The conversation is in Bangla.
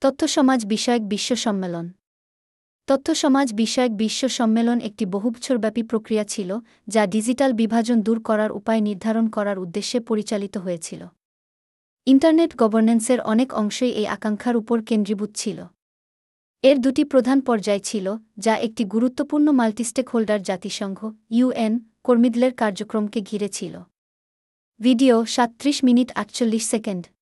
তথ্যসমাজ বিষয়ক বিশ্ব সম্মেলন। তথ্যসমাজ বিষয়ক বিশ্ব সম্মেলন একটি বহুবছরব্যাপী প্রক্রিয়া ছিল, যা ডিজিটাল বিভাজন দূর করার উপায় নির্ধারণ করার উদ্দেশ্যে পরিচালিত হয়েছিল। ইন্টারনেট গভর্নেন্সের অনেক অংশই এই আকাঙ্ক্ষার উপর কেন্দ্রীভূত ছিল। এর দুটি প্রধান পর্যায় ছিল, যা একটি গুরুত্বপূর্ণ মাল্টিস্টেক হোল্ডার জাতিসংঘ, ইউএন কর্মীদলের কার্যক্রমকে ঘিরে ছিল। ভিডিও সাত্রিশ মিনিট আটচল্লিশ সেকেন্ড।